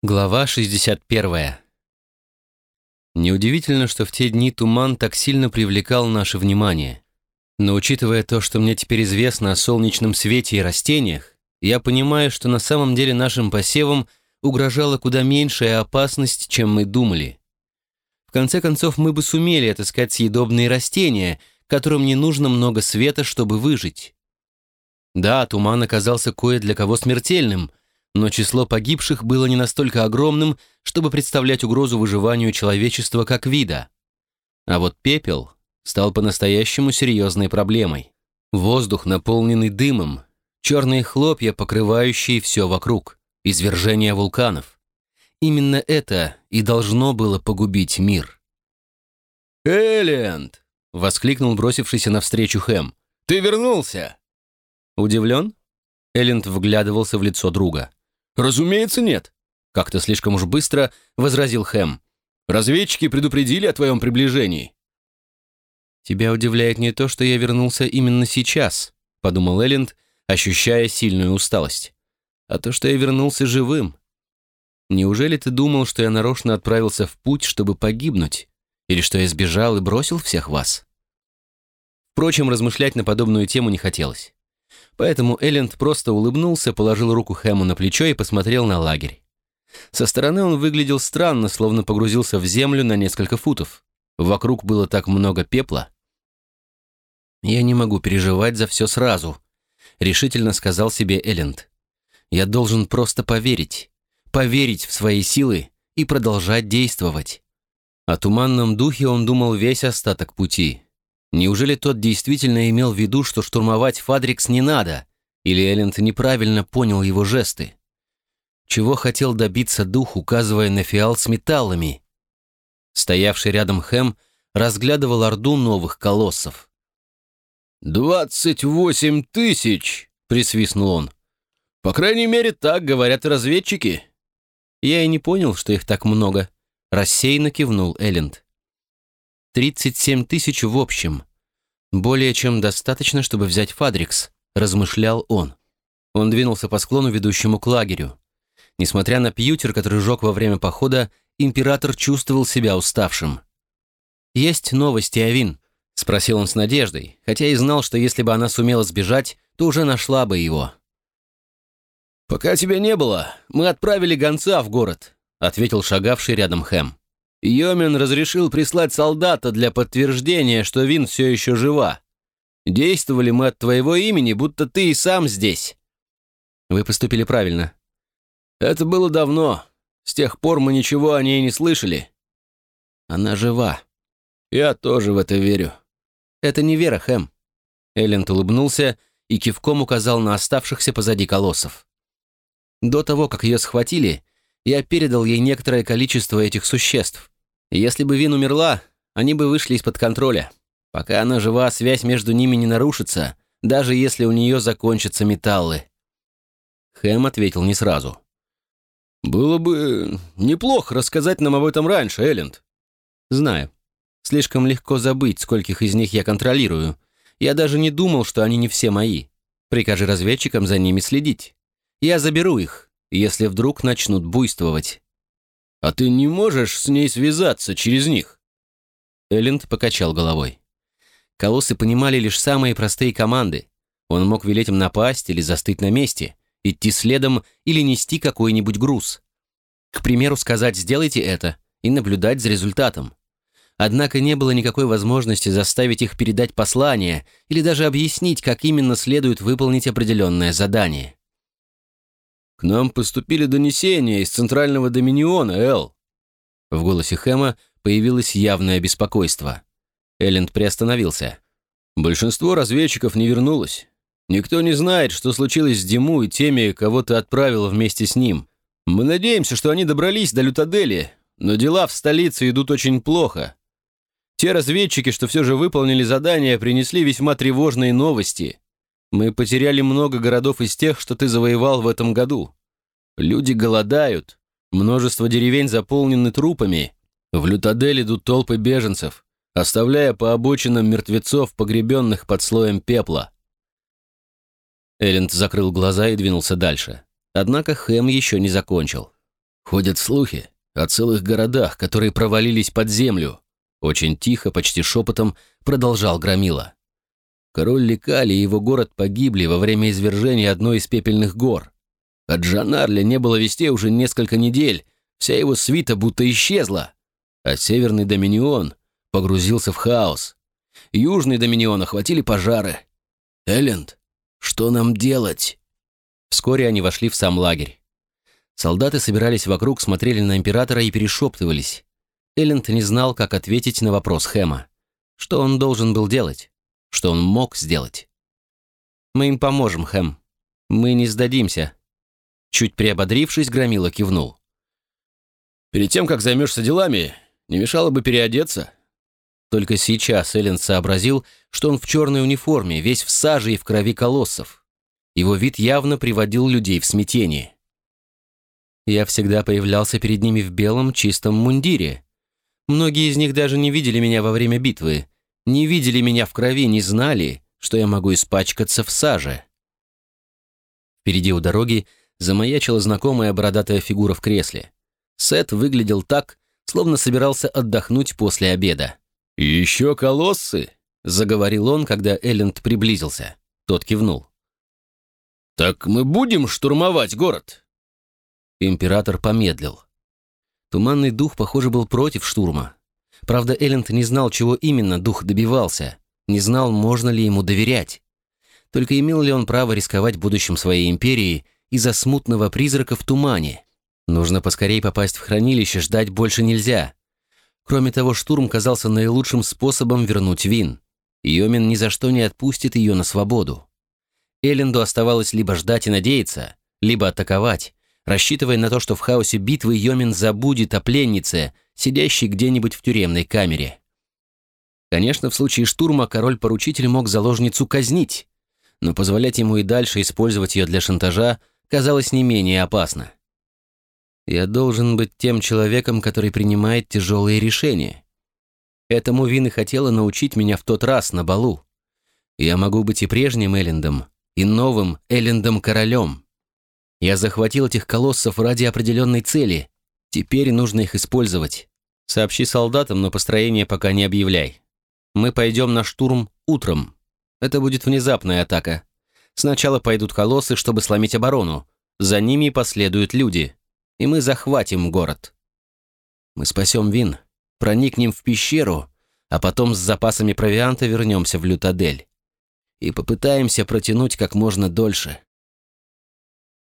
Глава 61. Неудивительно, что в те дни туман так сильно привлекал наше внимание. Но учитывая то, что мне теперь известно о солнечном свете и растениях, я понимаю, что на самом деле нашим посевам угрожала куда меньшая опасность, чем мы думали. В конце концов, мы бы сумели отыскать съедобные растения, которым не нужно много света, чтобы выжить. Да, туман оказался кое для кого смертельным – но число погибших было не настолько огромным, чтобы представлять угрозу выживанию человечества как вида. А вот пепел стал по-настоящему серьезной проблемой. Воздух, наполненный дымом, черные хлопья, покрывающие все вокруг, извержение вулканов. Именно это и должно было погубить мир. «Элленд!» — воскликнул бросившийся навстречу Хэм. «Ты вернулся!» Удивлен? Элленд вглядывался в лицо друга. «Разумеется, нет», — как-то слишком уж быстро возразил Хэм. «Разведчики предупредили о твоем приближении». «Тебя удивляет не то, что я вернулся именно сейчас», — подумал Элленд, ощущая сильную усталость, «а то, что я вернулся живым. Неужели ты думал, что я нарочно отправился в путь, чтобы погибнуть? Или что я сбежал и бросил всех вас?» Впрочем, размышлять на подобную тему не хотелось. Поэтому Элленд просто улыбнулся, положил руку Хэму на плечо и посмотрел на лагерь. Со стороны он выглядел странно, словно погрузился в землю на несколько футов. Вокруг было так много пепла. «Я не могу переживать за все сразу», — решительно сказал себе Элленд. «Я должен просто поверить, поверить в свои силы и продолжать действовать». О туманном духе он думал весь остаток пути, Неужели тот действительно имел в виду, что штурмовать Фадрикс не надо? Или Элленд неправильно понял его жесты? Чего хотел добиться дух, указывая на фиал с металлами? Стоявший рядом Хэм разглядывал орду новых колоссов. «Двадцать восемь тысяч!» — присвистнул он. «По крайней мере, так говорят разведчики». «Я и не понял, что их так много», — рассеянно кивнул Элленд. 37 тысяч в общем. Более чем достаточно, чтобы взять Фадрикс, размышлял он. Он двинулся по склону, ведущему к лагерю. Несмотря на пьютер, который жег во время похода, император чувствовал себя уставшим. «Есть новости, Авин?» — спросил он с надеждой, хотя и знал, что если бы она сумела сбежать, то уже нашла бы его. «Пока тебя не было, мы отправили гонца в город», — ответил шагавший рядом Хэм. Йомин разрешил прислать солдата для подтверждения, что Вин все еще жива. Действовали мы от твоего имени, будто ты и сам здесь. Вы поступили правильно. Это было давно. С тех пор мы ничего о ней не слышали. Она жива. Я тоже в это верю. Это не вера, Хэм. Элленд улыбнулся и кивком указал на оставшихся позади колоссов. До того, как ее схватили, я передал ей некоторое количество этих существ. Если бы Вин умерла, они бы вышли из-под контроля. Пока она жива, связь между ними не нарушится, даже если у нее закончатся металлы. Хэм ответил не сразу. «Было бы неплохо рассказать нам об этом раньше, Элленд». «Знаю. Слишком легко забыть, скольких из них я контролирую. Я даже не думал, что они не все мои. Прикажи разведчикам за ними следить. Я заберу их, если вдруг начнут буйствовать. «А ты не можешь с ней связаться через них?» Элленд покачал головой. Колоссы понимали лишь самые простые команды. Он мог велеть им напасть или застыть на месте, идти следом или нести какой-нибудь груз. К примеру, сказать «сделайте это» и наблюдать за результатом. Однако не было никакой возможности заставить их передать послание или даже объяснить, как именно следует выполнить определенное задание. «К нам поступили донесения из Центрального Доминиона, Эл». В голосе Хэма появилось явное беспокойство. Элленд приостановился. «Большинство разведчиков не вернулось. Никто не знает, что случилось с Диму и теми, кого ты отправил вместе с ним. Мы надеемся, что они добрались до Лютадели, но дела в столице идут очень плохо. Те разведчики, что все же выполнили задание, принесли весьма тревожные новости. Мы потеряли много городов из тех, что ты завоевал в этом году. Люди голодают. Множество деревень заполнены трупами. В Лютадель идут толпы беженцев, оставляя по обочинам мертвецов, погребенных под слоем пепла. Элленд закрыл глаза и двинулся дальше. Однако Хэм еще не закончил. Ходят слухи о целых городах, которые провалились под землю. Очень тихо, почти шепотом продолжал Громила. Король Лекали и его город погибли во время извержения одной из пепельных гор. От Джанарля не было вестей уже несколько недель, вся его свита будто исчезла. А Северный Доминион погрузился в хаос. Южный Доминион охватили пожары. Элленд, что нам делать? Вскоре они вошли в сам лагерь. Солдаты собирались вокруг, смотрели на императора и перешептывались. Элленд не знал, как ответить на вопрос Хэма. Что он должен был делать? Что он мог сделать? «Мы им поможем, Хэм. Мы не сдадимся». Чуть приободрившись, Громила кивнул. «Перед тем, как займешься делами, не мешало бы переодеться». Только сейчас Элленд сообразил, что он в черной униформе, весь в саже и в крови колоссов. Его вид явно приводил людей в смятение. Я всегда появлялся перед ними в белом чистом мундире. Многие из них даже не видели меня во время битвы, не видели меня в крови, не знали, что я могу испачкаться в саже. Впереди у дороги замаячила знакомая бородатая фигура в кресле. Сет выглядел так, словно собирался отдохнуть после обеда. «Еще колоссы!» — заговорил он, когда Элленд приблизился. Тот кивнул. «Так мы будем штурмовать город?» Император помедлил. Туманный дух, похоже, был против штурма. Правда, Элленд не знал, чего именно дух добивался, не знал, можно ли ему доверять. Только имел ли он право рисковать будущим своей империи из-за смутного призрака в тумане? Нужно поскорей попасть в хранилище, ждать больше нельзя. Кроме того, штурм казался наилучшим способом вернуть Вин. Йомин ни за что не отпустит ее на свободу. Элленду оставалось либо ждать и надеяться, либо атаковать, рассчитывая на то, что в хаосе битвы Йомин забудет о пленнице, сидящей где-нибудь в тюремной камере. Конечно, в случае штурма король-поручитель мог заложницу казнить, но позволять ему и дальше использовать ее для шантажа казалось не менее опасно. Я должен быть тем человеком, который принимает тяжелые решения. Этому Вин хотела научить меня в тот раз на балу. Я могу быть и прежним Эллендом, и новым Эллендом-королем. Я захватил этих колоссов ради определенной цели. Теперь нужно их использовать. Сообщи солдатам, но построение пока не объявляй. Мы пойдем на штурм утром. Это будет внезапная атака. Сначала пойдут колоссы, чтобы сломить оборону. За ними последуют люди. И мы захватим город. Мы спасем Вин, проникнем в пещеру, а потом с запасами провианта вернемся в Лютадель. И попытаемся протянуть как можно дольше.